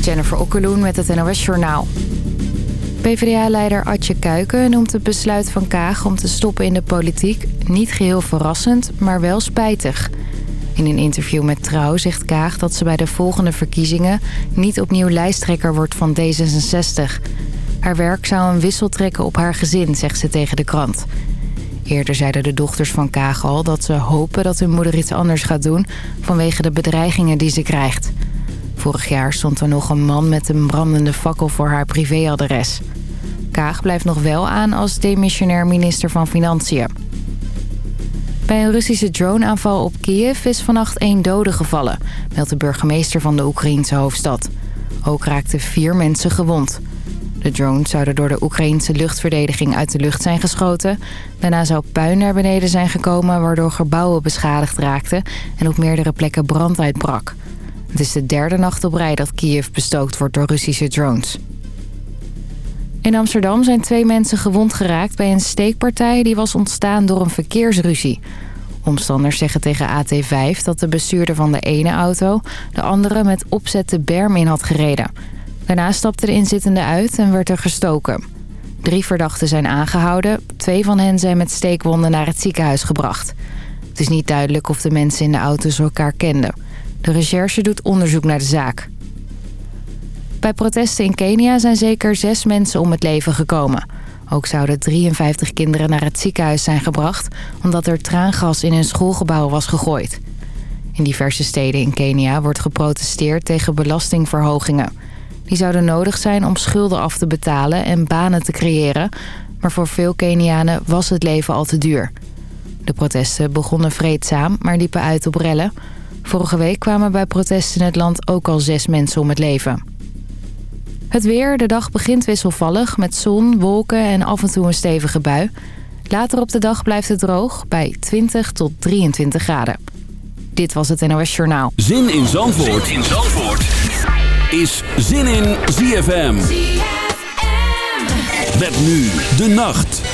Jennifer Okkeloen met het NOS Journaal. PvdA-leider Atje Kuiken noemt het besluit van Kaag om te stoppen in de politiek... niet geheel verrassend, maar wel spijtig. In een interview met Trouw zegt Kaag dat ze bij de volgende verkiezingen... niet opnieuw lijsttrekker wordt van D66. Haar werk zou een wissel trekken op haar gezin, zegt ze tegen de krant. Eerder zeiden de dochters van Kaag al dat ze hopen dat hun moeder iets anders gaat doen... vanwege de bedreigingen die ze krijgt... Vorig jaar stond er nog een man met een brandende fakkel voor haar privéadres. Kaag blijft nog wel aan als demissionair minister van Financiën. Bij een Russische droneaanval op Kiev is vannacht één dode gevallen... meldt de burgemeester van de Oekraïense hoofdstad. Ook raakten vier mensen gewond. De drones zouden door de Oekraïense luchtverdediging uit de lucht zijn geschoten. Daarna zou puin naar beneden zijn gekomen... waardoor gebouwen beschadigd raakten en op meerdere plekken brand uitbrak... Het is de derde nacht op rij dat Kiev bestookt wordt door Russische drones. In Amsterdam zijn twee mensen gewond geraakt bij een steekpartij... die was ontstaan door een verkeersruzie. Omstanders zeggen tegen AT5 dat de bestuurder van de ene auto... de andere met opzet de berm in had gereden. Daarna stapte de inzittende uit en werd er gestoken. Drie verdachten zijn aangehouden. Twee van hen zijn met steekwonden naar het ziekenhuis gebracht. Het is niet duidelijk of de mensen in de auto's elkaar kenden... De recherche doet onderzoek naar de zaak. Bij protesten in Kenia zijn zeker zes mensen om het leven gekomen. Ook zouden 53 kinderen naar het ziekenhuis zijn gebracht... omdat er traangas in hun schoolgebouw was gegooid. In diverse steden in Kenia wordt geprotesteerd tegen belastingverhogingen. Die zouden nodig zijn om schulden af te betalen en banen te creëren... maar voor veel Kenianen was het leven al te duur. De protesten begonnen vreedzaam, maar liepen uit op rellen... Vorige week kwamen bij protesten in het land ook al zes mensen om het leven. Het weer, de dag begint wisselvallig met zon, wolken en af en toe een stevige bui. Later op de dag blijft het droog bij 20 tot 23 graden. Dit was het NOS Journaal. Zin in Zandvoort, zin in Zandvoort. is Zin in ZFM. ZFM. Met nu de nacht.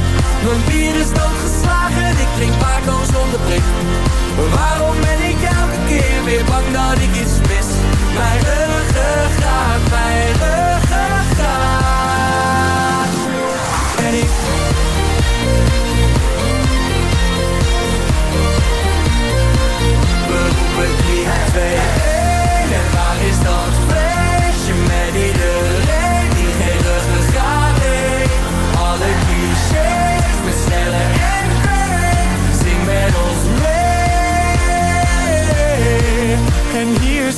mijn bier is doodgeslagen, ik drink Paco zonder prik. Waarom ben ik elke keer weer bang dat ik iets mis? Mijn ruggengraat, mijn ruggengraat. En ik... We roepen 3,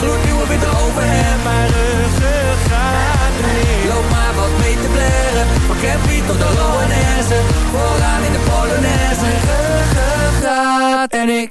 Gloednieuwe witte overhemd Mijn ruggengraat Loop maar wat mee te blaren Van Campy tot de Loanesse Vooraan in de Polonaise. Ruggengraat en ik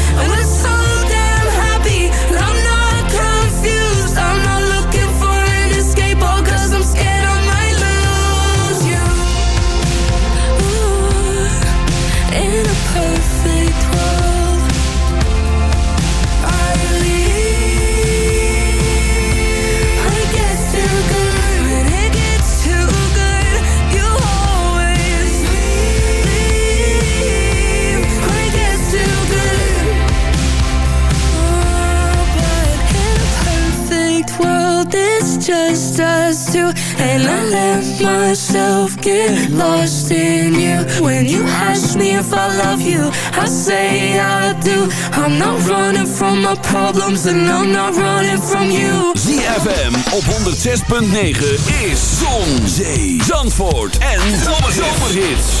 If I love you, I say I do. I'm not running from my problems, and I'm not running from you. ZFM op 106.9 is Zon, Zee, Zandvoort en Zomerhits.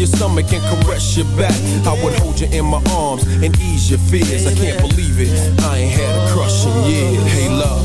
Your stomach and caress your back. I would hold you in my arms and ease your fears. I can't believe it. I ain't had a crush in years. Hey, love.